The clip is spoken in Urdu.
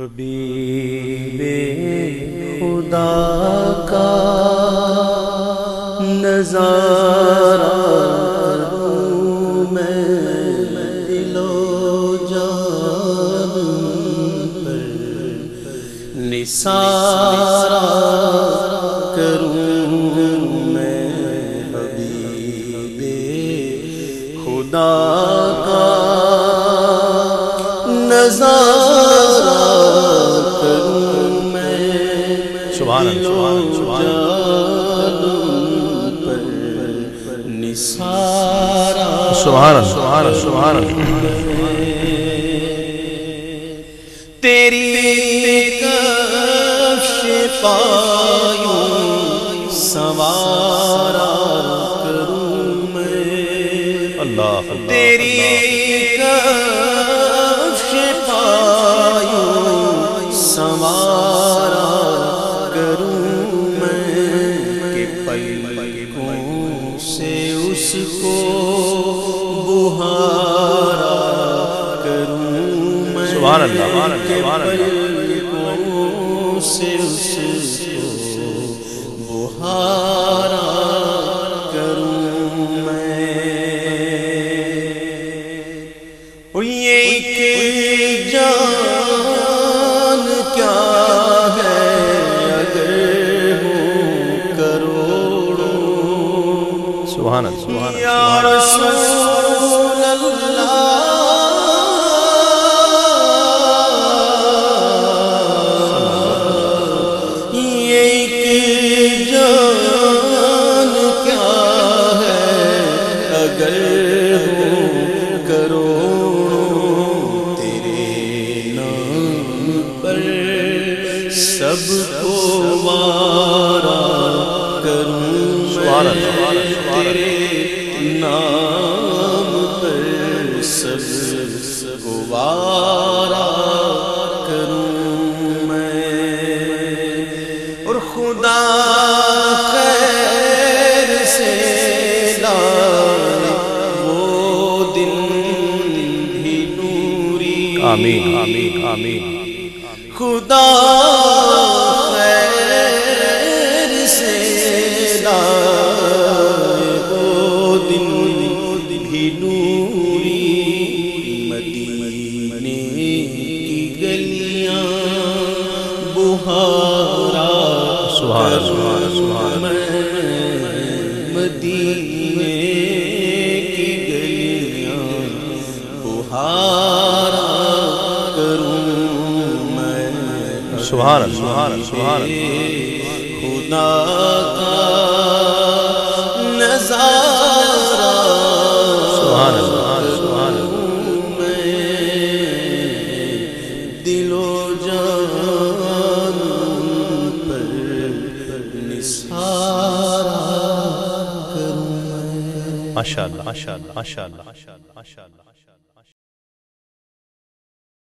حبیب خدا کا نظارہ کروں میں دل جان پر نثارہ کروں میں حبیب خدا کا نظارہ سبحان اللہ سبحان اللہ سبحان اللہ۔ سبحان اللہ تیری کفش پایوں سوارا کروں میں۔ اللہ اللہ تیری کفش پلکوں سے اس کو بہارا کروں میں سبحان اللہ سبحان اللہ سبحان اللہ۔ پلکوں سے اس کو بہارا کروں میں۔ یہ یا رسول اللہ یہ ایک جان کیا ہے؟ اگر ہوں کروڑوں تیرے نام پر سب کو وارا کروں سبحان اللہ۔ گوارا کروں میں۔ اور خدا خیر سے وہ دن بھی نوری۔ آمین آمین آمین۔ خدا اللہ سبحان اللہ. مدینے کی گلیاں بہارا کروں میں. اللہ سبحان اللہ خدا کا نظارہ سبحان ماشاء اللہ ماشاء اللہ ماشاء اللہ ماشاء اللہ